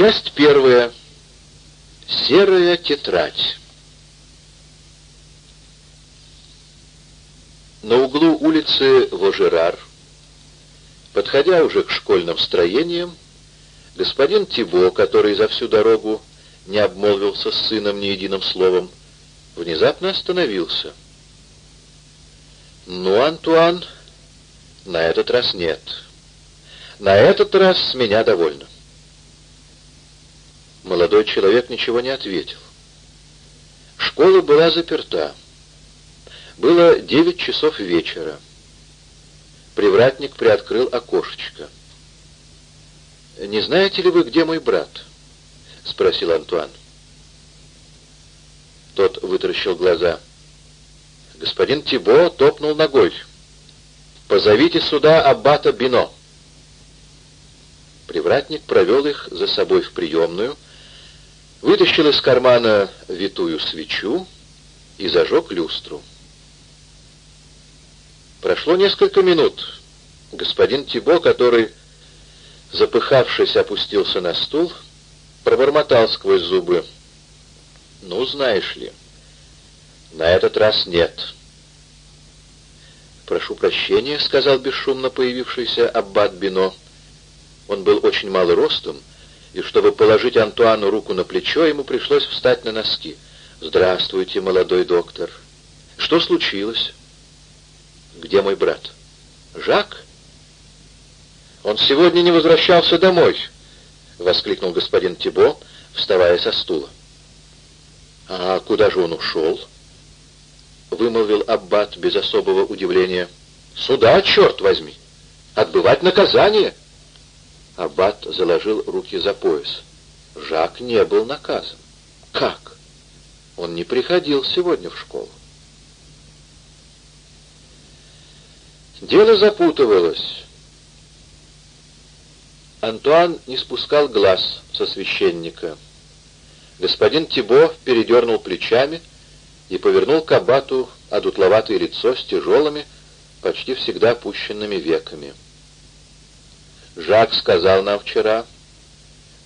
Часть первая. Серая тетрадь. На углу улицы Вожерар, подходя уже к школьным строениям, господин Тибо, который за всю дорогу не обмолвился с сыном ни единым словом, внезапно остановился. «Ну, Антуан, на этот раз нет. На этот раз с меня довольно». Молодой человек ничего не ответил. Школа была заперта. Было девять часов вечера. Привратник приоткрыл окошечко. «Не знаете ли вы, где мой брат?» — спросил Антуан. Тот вытаращил глаза. Господин Тибо топнул ногой. «Позовите сюда аббата Бино». Привратник провел их за собой в приемную, вытащил из кармана витую свечу и зажег люстру. Прошло несколько минут. Господин Тибо, который, запыхавшись, опустился на стул, пробормотал сквозь зубы. «Ну, знаешь ли, на этот раз нет». «Прошу прощения», — сказал бесшумно появившийся Аббат Бино. Он был очень мал ростом, и чтобы положить Антуану руку на плечо, ему пришлось встать на носки. «Здравствуйте, молодой доктор. Что случилось?» «Где мой брат?» «Жак?» «Он сегодня не возвращался домой», — воскликнул господин Тибо, вставая со стула. «А куда же он ушел?» — вымолвил Аббат без особого удивления. «Сюда, черт возьми! Отбывать наказание!» Аббат заложил руки за пояс. Жак не был наказан. «Как? Он не приходил сегодня в школу». Дело запутывалось. Антуан не спускал глаз со священника. Господин Тибо передернул плечами и повернул к аббату одутловатое лицо с тяжелыми, почти всегда опущенными веками. «Жак сказал нам вчера,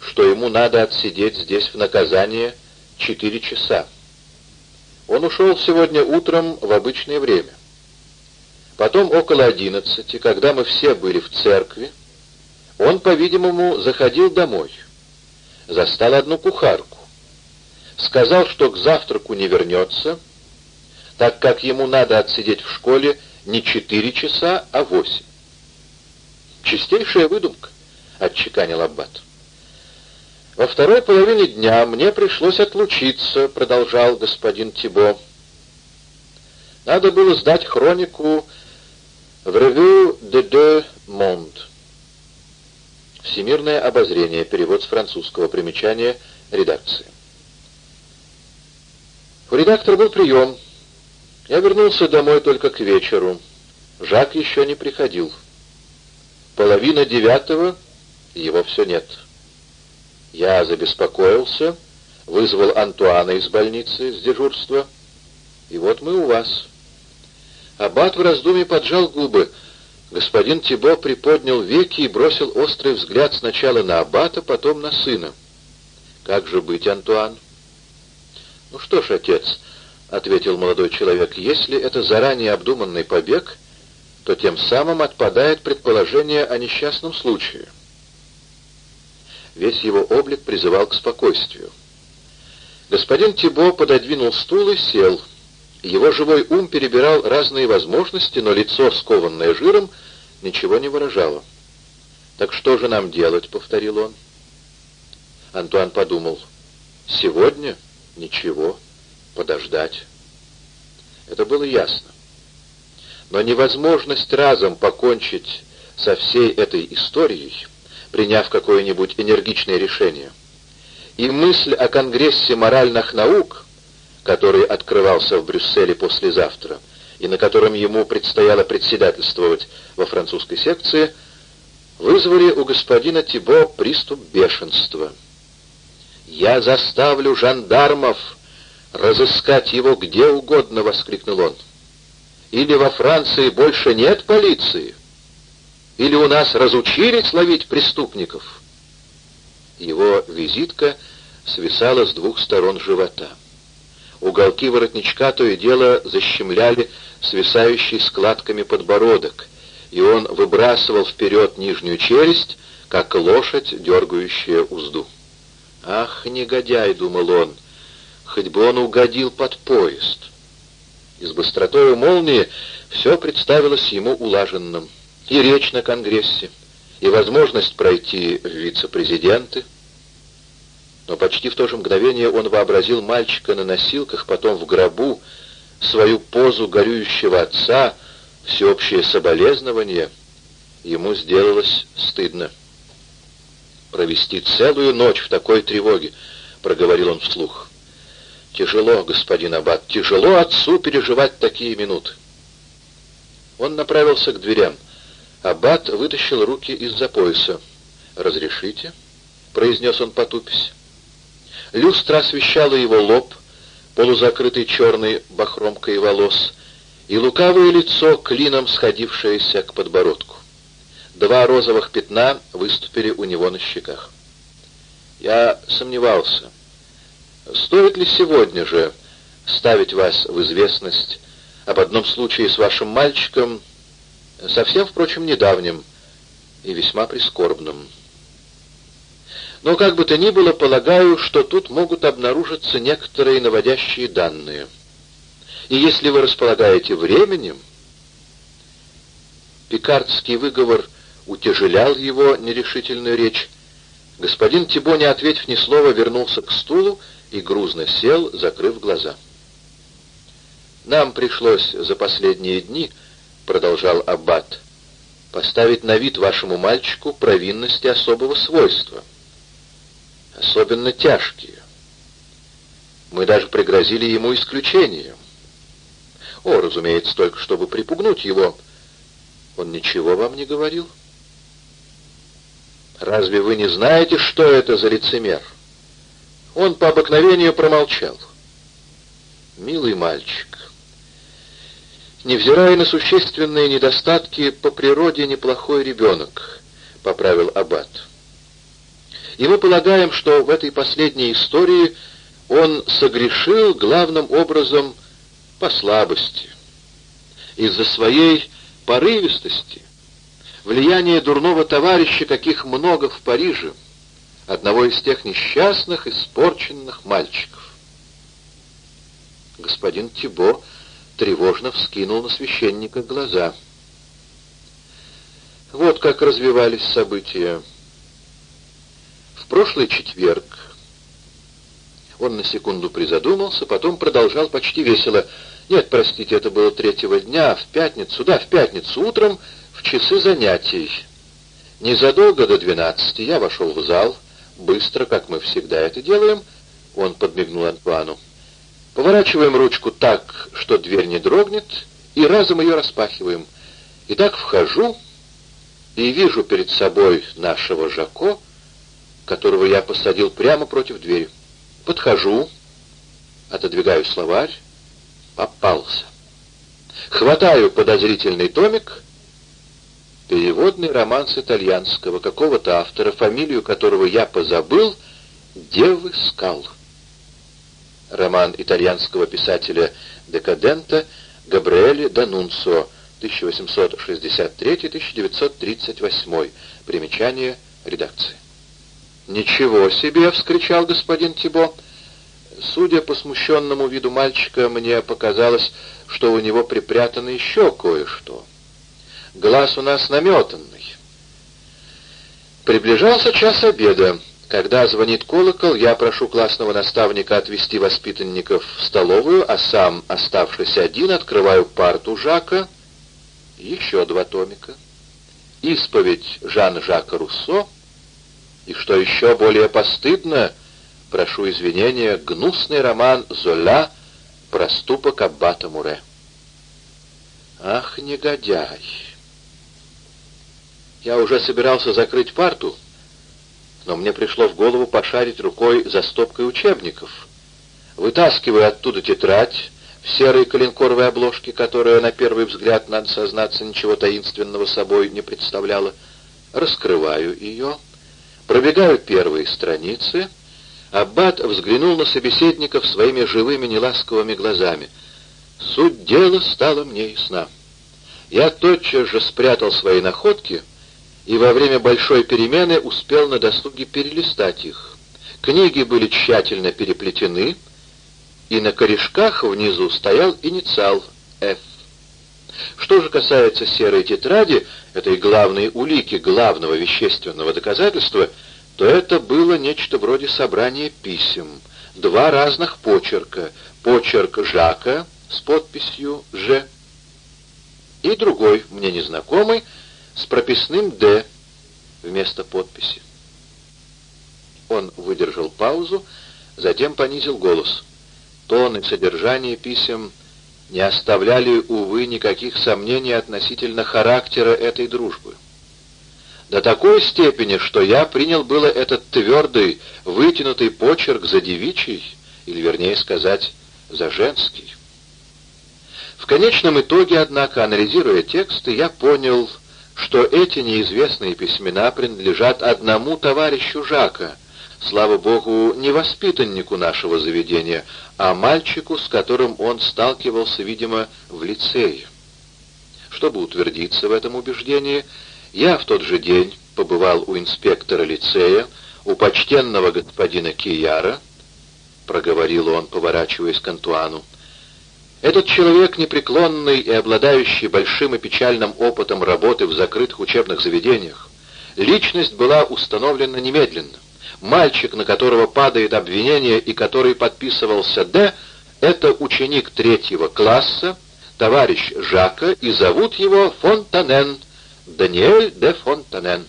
что ему надо отсидеть здесь в наказание четыре часа. Он ушел сегодня утром в обычное время. Потом около одиннадцати, когда мы все были в церкви, он, по-видимому, заходил домой. Застал одну кухарку. Сказал, что к завтраку не вернется, так как ему надо отсидеть в школе не четыре часа, а восемь. «Чистейшая выдумка», — отчеканил Аббат. «Во второй половине дня мне пришлось отлучиться», — продолжал господин Тибо. «Надо было сдать хронику в ревю «De deux Monde». Всемирное обозрение. Перевод с французского. Примечания редакции. У редактора был прием. Я вернулся домой только к вечеру. Жак еще не приходил. Половина девятого, его все нет. Я забеспокоился, вызвал Антуана из больницы с дежурства. И вот мы у вас. Аббат в раздумье поджал губы. Господин Тибо приподнял веки и бросил острый взгляд сначала на Аббата, потом на сына. «Как же быть, Антуан?» «Ну что ж, отец», — ответил молодой человек, — «если это заранее обдуманный побег, то тем самым отпадает предположение о несчастном случае». Весь его облик призывал к спокойствию. Господин Тибо пододвинул стул и сел — его живой ум перебирал разные возможности, но лицо, скованное жиром, ничего не выражало. «Так что же нам делать?» — повторил он. Антуан подумал. «Сегодня? Ничего. Подождать». Это было ясно. Но невозможность разом покончить со всей этой историей, приняв какое-нибудь энергичное решение, и мысль о Конгрессе моральных наук — который открывался в Брюсселе послезавтра, и на котором ему предстояло председательствовать во французской секции, вызвали у господина Тибо приступ бешенства. «Я заставлю жандармов разыскать его где угодно!» — воскликнул он. «Или во Франции больше нет полиции? Или у нас разучились ловить преступников?» Его визитка свисала с двух сторон живота. Уголки воротничка то и дело защемляли свисающий складками подбородок, и он выбрасывал вперед нижнюю челюсть, как лошадь, дергающая узду. «Ах, негодяй!» — думал он, — «хоть бы он угодил под поезд». И с быстротой молнии все представилось ему улаженным. И речь на Конгрессе, и возможность пройти в вице-президенты. Но почти в то же мгновение он вообразил мальчика на носилках, потом в гробу, свою позу горюющего отца, всеобщее соболезнование. Ему сделалось стыдно. «Провести целую ночь в такой тревоге», — проговорил он вслух. «Тяжело, господин Аббат, тяжело отцу переживать такие минуты». Он направился к дверям. Аббат вытащил руки из-за пояса. «Разрешите?» — произнес он потупись. Люстра освещала его лоб, полузакрытый черной бахромкой волос, и лукавое лицо, клином сходившееся к подбородку. Два розовых пятна выступили у него на щеках. Я сомневался, стоит ли сегодня же ставить вас в известность об одном случае с вашим мальчиком, совсем, впрочем, недавним и весьма прискорбным. Но как бы то ни было, полагаю, что тут могут обнаружиться некоторые наводящие данные. И если вы располагаете временем, пикардский выговор утяжелял его нерешительную речь, господин Тибо, не ответив ни слова, вернулся к стулу и грузно сел, закрыв глаза. «Нам пришлось за последние дни, — продолжал Аббат, — поставить на вид вашему мальчику провинности особого свойства, особенно тяжкие. Мы даже пригрозили ему исключением. О, разумеется, только чтобы припугнуть его. Он ничего вам не говорил? Разве вы не знаете, что это за лицемер? Он по обыкновению промолчал. Милый мальчик, «Невзирая на существенные недостатки, по природе неплохой ребенок», — поправил Аббат. «И мы полагаем, что в этой последней истории он согрешил главным образом по слабости, из-за своей порывистости, влияния дурного товарища, каких много в Париже, одного из тех несчастных, испорченных мальчиков. Господин Тибо тревожно вскинул на священника глаза. Вот как развивались события. В прошлый четверг он на секунду призадумался, потом продолжал почти весело. Нет, простите, это было третьего дня, в пятницу, да, в пятницу утром, в часы занятий. Незадолго до двенадцати я вошел в зал, быстро, как мы всегда это делаем, он подмигнул Антуану. Поворачиваем ручку так, что дверь не дрогнет, и разом ее распахиваем. И так вхожу и вижу перед собой нашего Жако, которого я посадил прямо против двери. Подхожу, отодвигаю словарь, попался. Хватаю подозрительный томик, переводный роман с итальянского, какого-то автора, фамилию которого я позабыл, «Девы скал» роман итальянского писателя-декадента Габриэле Данунцо, 1863-1938. Примечание редакции. «Ничего себе!» — вскричал господин Тибо. Судя по смущенному виду мальчика, мне показалось, что у него припрятано еще кое-что. Глаз у нас наметанный. Приближался час обеда. Когда звонит колокол, я прошу классного наставника отвести воспитанников в столовую, а сам, оставшись один, открываю парту Жака, еще два томика, исповедь Жан-Жака Руссо, и, что еще более постыдно, прошу извинения, гнусный роман Золя «Проступок Аббата Муре». Ах, негодяй! Я уже собирался закрыть парту, но мне пришло в голову пошарить рукой за стопкой учебников. Вытаскиваю оттуда тетрадь в серой коленкоровой обложке, которая, на первый взгляд, надо сознаться, ничего таинственного собой не представляла. Раскрываю ее, Пробегаю первые страницы. Аббат взглянул на собеседников своими живыми неласковыми глазами. Суть дела стала мне ясна. Я тотчас же спрятал свои находки и во время большой перемены успел на досуге перелистать их. Книги были тщательно переплетены, и на корешках внизу стоял инициал «Ф». Что же касается серой тетради, этой главной улики, главного вещественного доказательства, то это было нечто вроде собрания писем, два разных почерка, почерк Жака с подписью «Ж» и другой, мне незнакомый, с прописным «Д» вместо подписи. Он выдержал паузу, затем понизил голос. Тон и содержание писем не оставляли, увы, никаких сомнений относительно характера этой дружбы. До такой степени, что я принял было этот твердый, вытянутый почерк за девичий, или, вернее сказать, за женский. В конечном итоге, однако, анализируя тексты, я понял, что эти неизвестные письмена принадлежат одному товарищу Жака, слава богу, не воспитаннику нашего заведения, а мальчику, с которым он сталкивался, видимо, в лицее. Чтобы утвердиться в этом убеждении, я в тот же день побывал у инспектора лицея, у почтенного господина Кияра, проговорил он, поворачиваясь к Антуану. Этот человек, непреклонный и обладающий большим и печальным опытом работы в закрытых учебных заведениях, личность была установлена немедленно. Мальчик, на которого падает обвинение и который подписывался «Д», это ученик третьего класса, товарищ Жака, и зовут его Фонтанен, Даниэль де Фонтанен.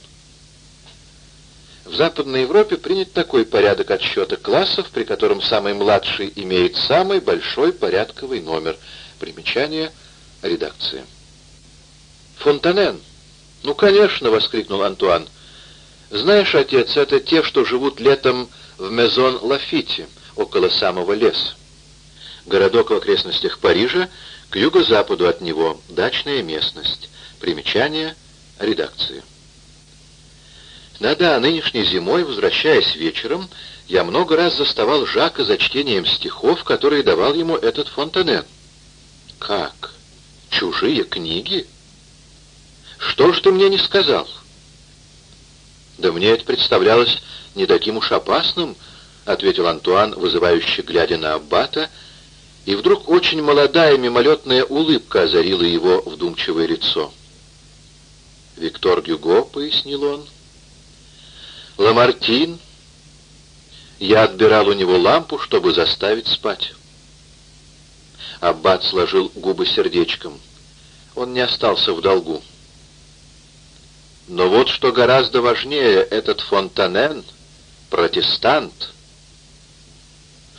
В Западной Европе принят такой порядок отсчета классов, при котором самый младший имеет самый большой порядковый номер. Примечание редакции. «Фонтанен!» «Ну, конечно!» — воскликнул Антуан. Знаешь, отец, это те, что живут летом в Мезон-Лафите, около самого леса. Городок в окрестностях Парижа, к юго-западу от него, дачная местность. Примечание редакции. Да-да, нынешней зимой, возвращаясь вечером, я много раз заставал Жака за чтением стихов, которые давал ему этот Фонтанен. Как? Чужие книги? Что ж ты мне не сказал? — «Да мне это представлялось не таким уж опасным», — ответил Антуан, вызывающе глядя на Аббата, и вдруг очень молодая мимолетная улыбка озарила его вдумчивое лицо. «Виктор Гюго», — пояснил он, — «Ламартин». Я отбирал у него лампу, чтобы заставить спать. Аббат сложил губы сердечком. Он не остался в долгу. Но вот что гораздо важнее, этот Фонтанен — протестант.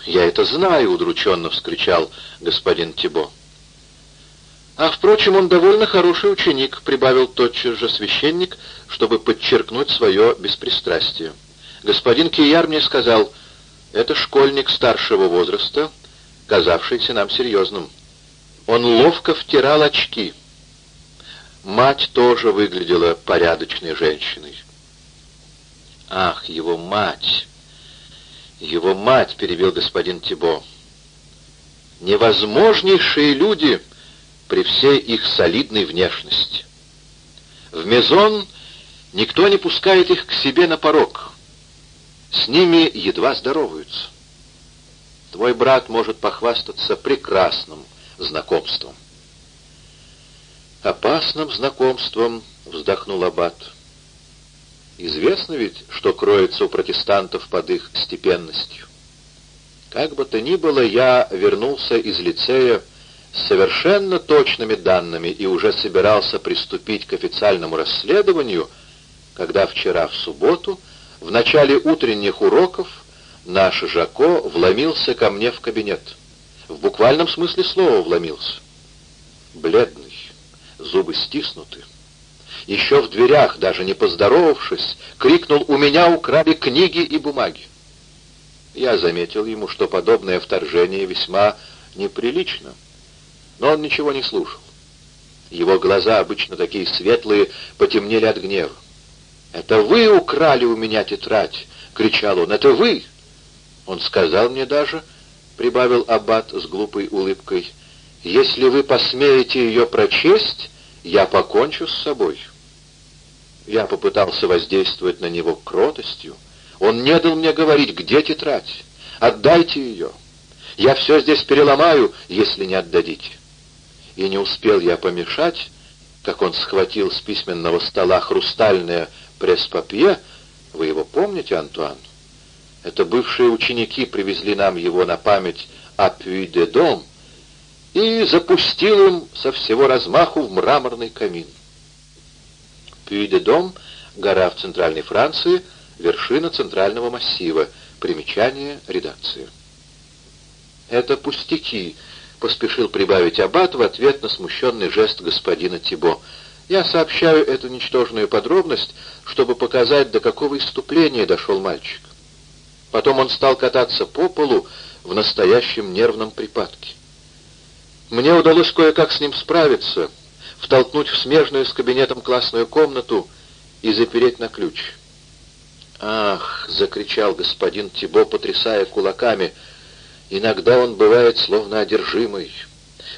«Я это знаю», — удрученно вскричал господин Тибо. «А, впрочем, он довольно хороший ученик», — прибавил тотчас же священник, чтобы подчеркнуть свое беспристрастие. «Господин Кияр мне сказал, это школьник старшего возраста, казавшийся нам серьезным. Он ловко втирал очки». Мать тоже выглядела порядочной женщиной. «Ах, его мать! Его мать!» — перебил господин Тибо. «Невозможнейшие люди при всей их солидной внешности. В Мезон никто не пускает их к себе на порог. С ними едва здороваются. Твой брат может похвастаться прекрасным знакомством». «Опасным знакомством», — вздохнул Аббат. «Известно ведь, что кроется у протестантов под их степенностью. Как бы то ни было, я вернулся из лицея совершенно точными данными и уже собирался приступить к официальному расследованию, когда вчера в субботу, в начале утренних уроков, наш Жако вломился ко мне в кабинет. В буквальном смысле слова вломился. Бледный зубы стиснуты. Еще в дверях, даже не поздоровавшись, крикнул «У меня украли книги и бумаги!» Я заметил ему, что подобное вторжение весьма неприлично, но он ничего не слушал. Его глаза, обычно такие светлые, потемнели от гнева. «Это вы украли у меня тетрадь!» — кричал он. «Это вы!» Он сказал мне даже, — прибавил Аббат с глупой улыбкой, — «если вы посмеете ее прочесть, я покончу с собой». Я попытался воздействовать на него кротостью. Он не дал мне говорить, где тетрадь. Отдайте ее. Я все здесь переломаю, если не отдадите. И не успел я помешать, как он схватил с письменного стола хрустальное пресс-папье. Вы его помните, Антуан? Это бывшие ученики привезли нам его на память «Апюй де дом» и запустил им со всего размаху в мраморный камин. Пюй-де-Дом, гора в центральной Франции, вершина центрального массива. Примечание редакции. «Это пустяки», — поспешил прибавить Аббат в ответ на смущенный жест господина Тибо. «Я сообщаю эту ничтожную подробность, чтобы показать, до какого иступления дошел мальчик. Потом он стал кататься по полу в настоящем нервном припадке. Мне удалось кое-как с ним справиться — втолкнуть в смежную с кабинетом классную комнату и запереть на ключ. «Ах!» — закричал господин Тибо, потрясая кулаками. «Иногда он бывает словно одержимый.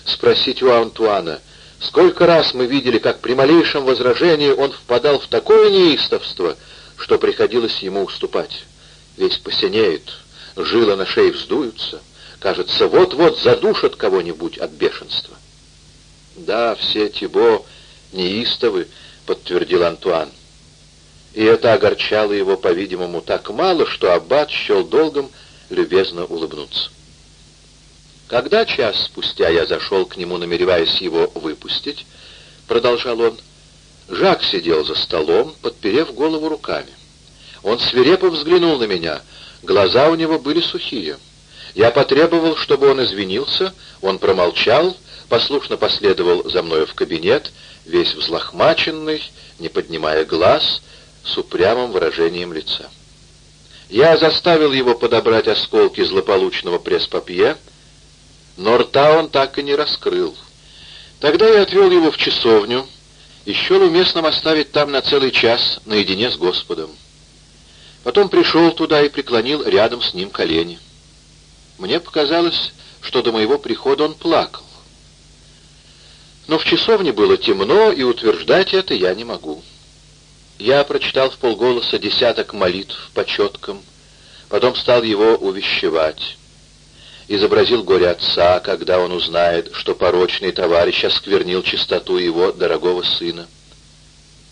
Спросите у Антуана, сколько раз мы видели, как при малейшем возражении он впадал в такое неистовство, что приходилось ему уступать. Весь посинеет, жилы на шее вздуются, кажется, вот-вот задушат кого-нибудь от бешенства». «Да, все Тибо неистовы», — подтвердил Антуан. И это огорчало его, по-видимому, так мало, что Аббат счел долгом любезно улыбнуться. Когда час спустя я зашел к нему, намереваясь его выпустить, продолжал он, Жак сидел за столом, подперев голову руками. Он свирепо взглянул на меня, глаза у него были сухие. Я потребовал, чтобы он извинился, он промолчал послушно последовал за мною в кабинет, весь взлохмаченный, не поднимая глаз, с упрямым выражением лица. Я заставил его подобрать осколки злополучного пресс-папье, но рта он так и не раскрыл. Тогда я отвел его в часовню и счел уместным оставить там на целый час наедине с Господом. Потом пришел туда и преклонил рядом с ним колени. Мне показалось, что до моего прихода он плакал. Но в часовне было темно, и утверждать это я не могу. Я прочитал в полголоса десяток молитв по четкам, потом стал его увещевать. Изобразил горе отца, когда он узнает, что порочный товарищ осквернил чистоту его дорогого сына.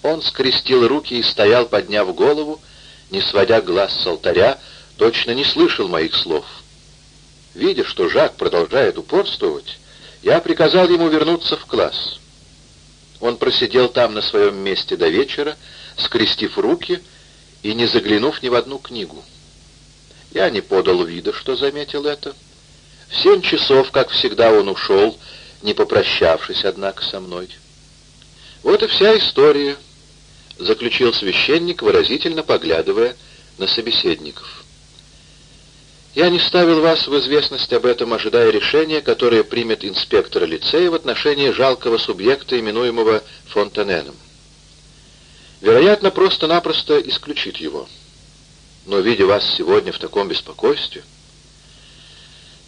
Он скрестил руки и стоял, подняв голову, не сводя глаз с алтаря, точно не слышал моих слов. Видя, что Жак продолжает упорствовать, я приказал ему вернуться в класс. Он просидел там на своем месте до вечера, скрестив руки и не заглянув ни в одну книгу. Я не подал вида, что заметил это. В семь часов, как всегда, он ушел, не попрощавшись, однако, со мной. Вот и вся история, — заключил священник, выразительно поглядывая на собеседников. Я не ставил вас в известность об этом, ожидая решения, которое примет инспектор лицея в отношении жалкого субъекта, именуемого Фонтаненом. Вероятно, просто-напросто исключит его. Но, видя вас сегодня в таком беспокойстве...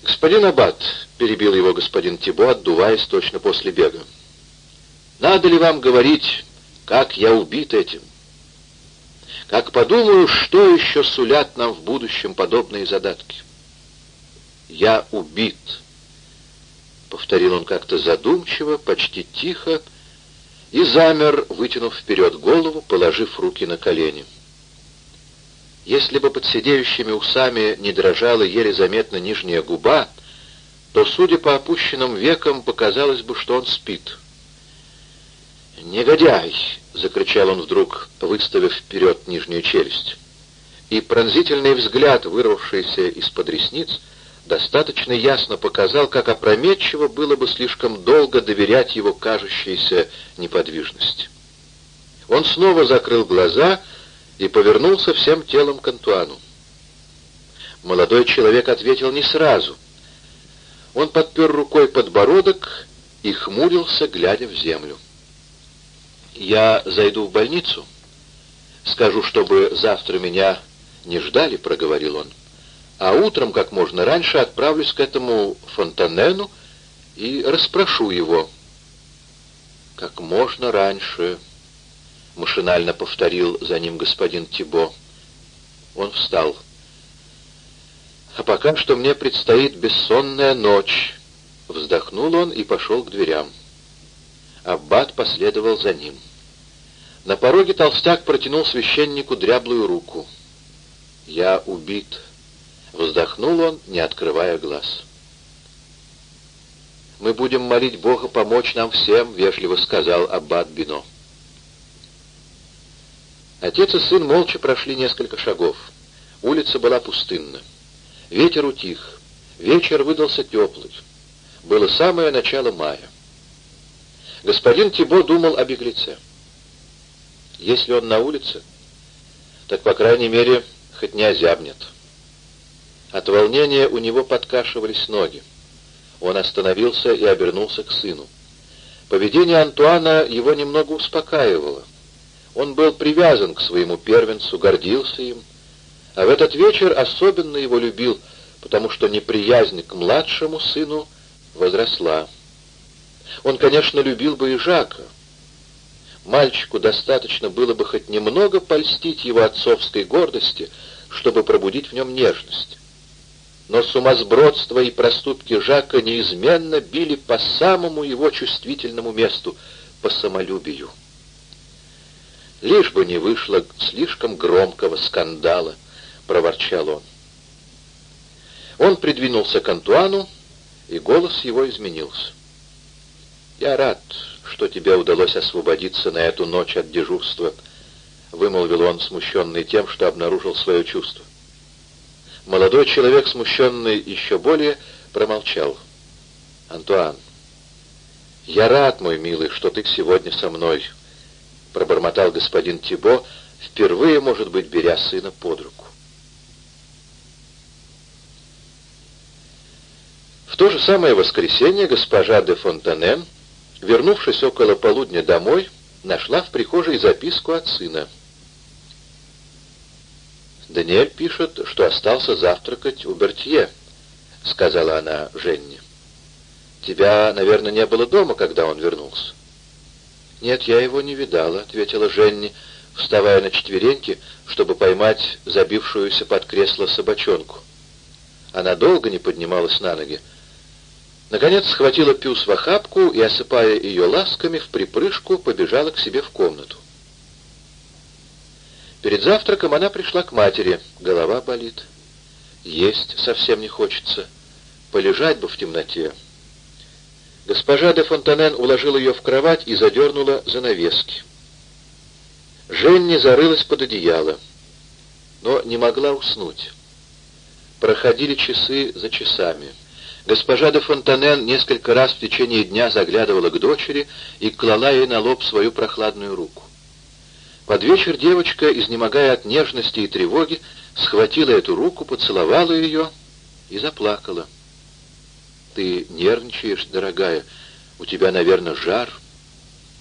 «Господин Аббат», — перебил его господин Тибо, отдуваясь точно после бега, — «надо ли вам говорить, как я убит этим?» Как подумаю, что еще сулят нам в будущем подобные задатки. «Я убит», — повторил он как-то задумчиво, почти тихо, и замер, вытянув вперед голову, положив руки на колени. Если бы под сидеющими усами не дрожала еле заметно нижняя губа, то, судя по опущенным векам, показалось бы, что он спит. «Негодяй!» — закричал он вдруг, выставив вперед нижнюю челюсть. И пронзительный взгляд, вырвавшийся из-под ресниц, достаточно ясно показал, как опрометчиво было бы слишком долго доверять его кажущейся неподвижности. Он снова закрыл глаза и повернулся всем телом к Антуану. Молодой человек ответил не сразу. Он подпер рукой подбородок и хмурился, глядя в землю. «Я зайду в больницу. Скажу, чтобы завтра меня не ждали, — проговорил он. А утром, как можно раньше, отправлюсь к этому Фонтанену и расспрошу его. Как можно раньше, — машинально повторил за ним господин Тибо. Он встал. А пока что мне предстоит бессонная ночь. Вздохнул он и пошел к дверям. Аббат последовал за ним. На пороге толстяк протянул священнику дряблую руку. «Я убит», — вздохнул он, не открывая глаз. «Мы будем молить Бога помочь нам всем», — вежливо сказал Аббат Бино. Отец и сын молча прошли несколько шагов. Улица была пустынна. Ветер утих. Вечер выдался теплый. Было самое начало мая. Господин Тибо думал о беглеце. Если он на улице, так, по крайней мере, хоть не озябнет. От волнения у него подкашивались ноги. Он остановился и обернулся к сыну. Поведение Антуана его немного успокаивало. Он был привязан к своему первенцу, гордился им, а в этот вечер особенно его любил, потому что неприязнь к младшему сыну возросла. Он, конечно, любил бы и Жака, Мальчику достаточно было бы хоть немного польстить его отцовской гордости, чтобы пробудить в нем нежность. Но сумасбродство и проступки Жака неизменно били по самому его чувствительному месту, по самолюбию. «Лишь бы не вышло слишком громкого скандала», — проворчал он. Он придвинулся к Антуану, и голос его изменился. «Я рад, что тебе удалось освободиться на эту ночь от дежурства», — вымолвил он, смущенный тем, что обнаружил свое чувство. Молодой человек, смущенный еще более, промолчал. «Антуан, я рад, мой милый, что ты сегодня со мной», — пробормотал господин Тибо, впервые, может быть, беря сына под руку. В то же самое воскресенье госпожа де Фонтанен Вернувшись около полудня домой, нашла в прихожей записку от сына. «Даниэль пишет, что остался завтракать у Бертье», — сказала она Женне. «Тебя, наверное, не было дома, когда он вернулся?» «Нет, я его не видала», — ответила Женни, вставая на четвереньки, чтобы поймать забившуюся под кресло собачонку. Она долго не поднималась на ноги, Наконец схватила Пюс в охапку и, осыпая ее ласками, в припрыжку побежала к себе в комнату. Перед завтраком она пришла к матери. Голова болит. Есть совсем не хочется. Полежать бы в темноте. Госпожа де Фонтанен уложила ее в кровать и задернула занавески. Женни зарылась под одеяло, но не могла уснуть. Проходили часы за часами. Госпожа де Фонтанен несколько раз в течение дня заглядывала к дочери и клала ей на лоб свою прохладную руку. Под вечер девочка, изнемогая от нежности и тревоги, схватила эту руку, поцеловала ее и заплакала. «Ты нервничаешь, дорогая, у тебя, наверное, жар».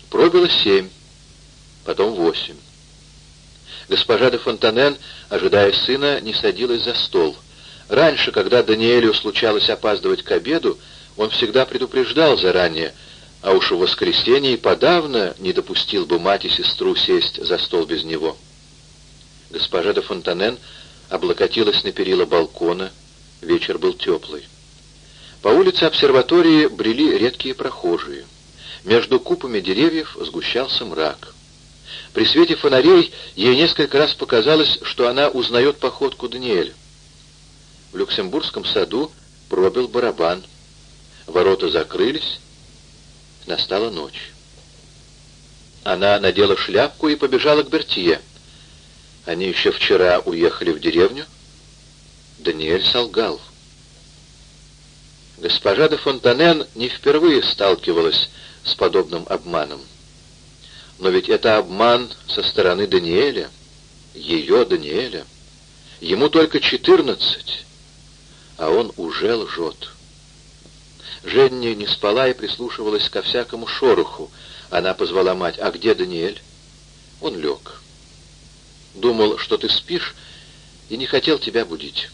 Пробило семь, потом восемь. Госпожа де Фонтанен, ожидая сына, не садилась за стол — Раньше, когда Даниэлю случалось опаздывать к обеду, он всегда предупреждал заранее, а уж в воскресенье и подавно не допустил бы мать и сестру сесть за стол без него. Госпожа де Фонтанен облокотилась на перила балкона, вечер был теплый. По улице обсерватории брели редкие прохожие. Между купами деревьев сгущался мрак. При свете фонарей ей несколько раз показалось, что она узнает походку Даниэля. В Люксембургском саду пробил барабан. Ворота закрылись. Настала ночь. Она надела шляпку и побежала к Бертье. Они еще вчера уехали в деревню. Даниэль солгал. Госпожа де Фонтанен не впервые сталкивалась с подобным обманом. Но ведь это обман со стороны Даниэля, ее Даниэля. Ему только четырнадцать, а он уже лжет. Женя не спала и прислушивалась ко всякому шороху. Она позвала мать, «А где Даниэль?» Он лег. Думал, что ты спишь, и не хотел тебя будить.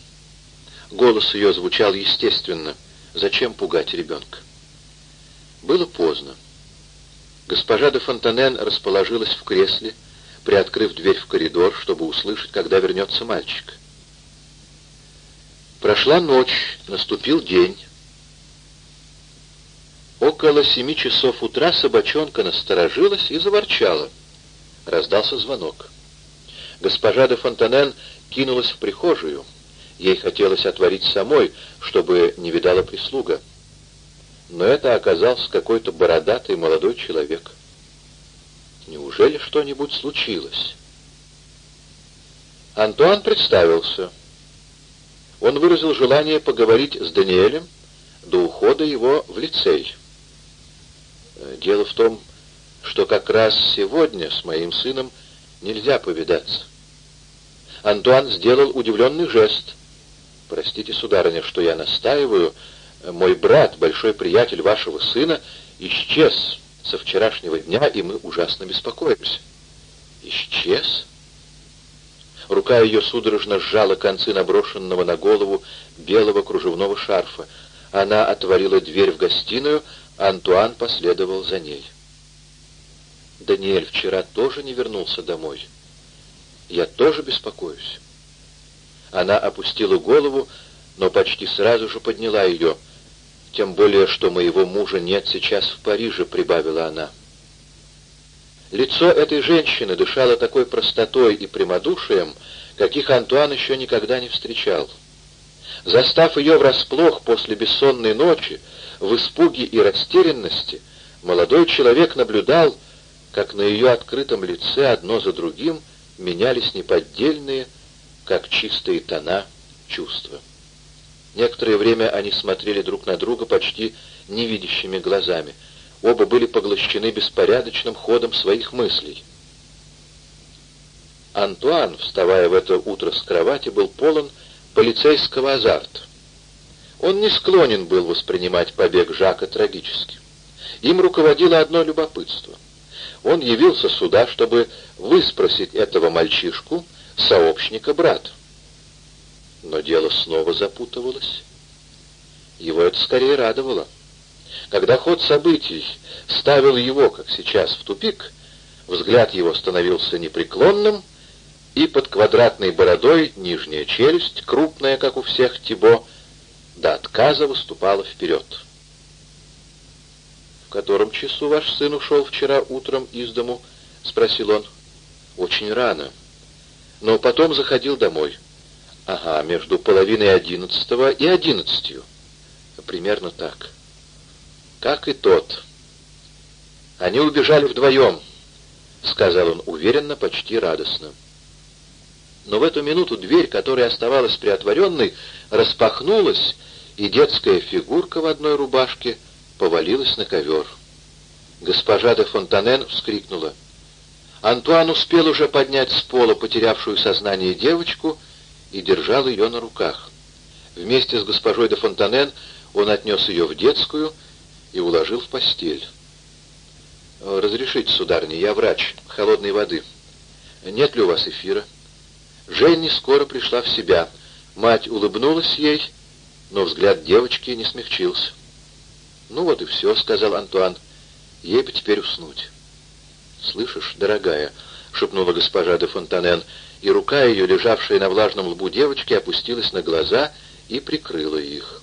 Голос ее звучал естественно. Зачем пугать ребенка? Было поздно. Госпожа де Фонтанен расположилась в кресле, приоткрыв дверь в коридор, чтобы услышать, когда вернется мальчик. Прошла ночь, наступил день. Около семи часов утра собачонка насторожилась и заворчала. Раздался звонок. Госпожа де Фонтанен кинулась в прихожую. Ей хотелось отворить самой, чтобы не видала прислуга. Но это оказался какой-то бородатый молодой человек. Неужели что-нибудь случилось? Антуан представился. Он выразил желание поговорить с Даниэлем до ухода его в лицей. Дело в том, что как раз сегодня с моим сыном нельзя повидаться. Антуан сделал удивленный жест. «Простите, сударыня, что я настаиваю. Мой брат, большой приятель вашего сына, исчез со вчерашнего дня, и мы ужасно беспокоимся». «Исчез?» Рука ее судорожно сжала концы наброшенного на голову белого кружевного шарфа. Она отворила дверь в гостиную, Антуан последовал за ней. Даниэль вчера тоже не вернулся домой. Я тоже беспокоюсь. Она опустила голову, но почти сразу же подняла ее. Тем более, что моего мужа нет сейчас в Париже, прибавила она. Лицо этой женщины дышало такой простотой и прямодушием, каких Антуан еще никогда не встречал. Застав ее врасплох после бессонной ночи, в испуге и растерянности, молодой человек наблюдал, как на ее открытом лице одно за другим менялись неподдельные, как чистые тона, чувства. Некоторое время они смотрели друг на друга почти невидящими глазами. Оба были поглощены беспорядочным ходом своих мыслей. Антуан, вставая в это утро с кровати, был полон полицейского азарта. Он не склонен был воспринимать побег Жака трагически. Им руководило одно любопытство. Он явился сюда, чтобы выспросить этого мальчишку, сообщника брата. Но дело снова запутывалось. Его это скорее радовало. Когда ход событий ставил его, как сейчас, в тупик, взгляд его становился непреклонным, и под квадратной бородой нижняя челюсть, крупная, как у всех Тибо, до отказа выступала вперед. «В котором часу ваш сын ушел вчера утром из дому?» — спросил он. «Очень рано. Но потом заходил домой». «Ага, между половиной одиннадцатого и одиннадцатью». «Примерно так». «Как и тот». «Они убежали вдвоем», — сказал он уверенно, почти радостно. Но в эту минуту дверь, которая оставалась приотворенной, распахнулась, и детская фигурка в одной рубашке повалилась на ковер. Госпожа де Фонтанен вскрикнула. Антуан успел уже поднять с пола потерявшую сознание девочку и держал ее на руках. Вместе с госпожой де Фонтанен он отнес ее в детскую и уложил в постель. «Разрешите, сударыня, я врач, холодной воды. Нет ли у вас эфира?» Женни скоро пришла в себя. Мать улыбнулась ей, но взгляд девочки не смягчился. «Ну вот и все», — сказал Антуан. «Ей бы теперь уснуть». «Слышишь, дорогая», — шепнула госпожа де Фонтанен, и рука ее, лежавшая на влажном лбу девочки, опустилась на глаза и прикрыла их.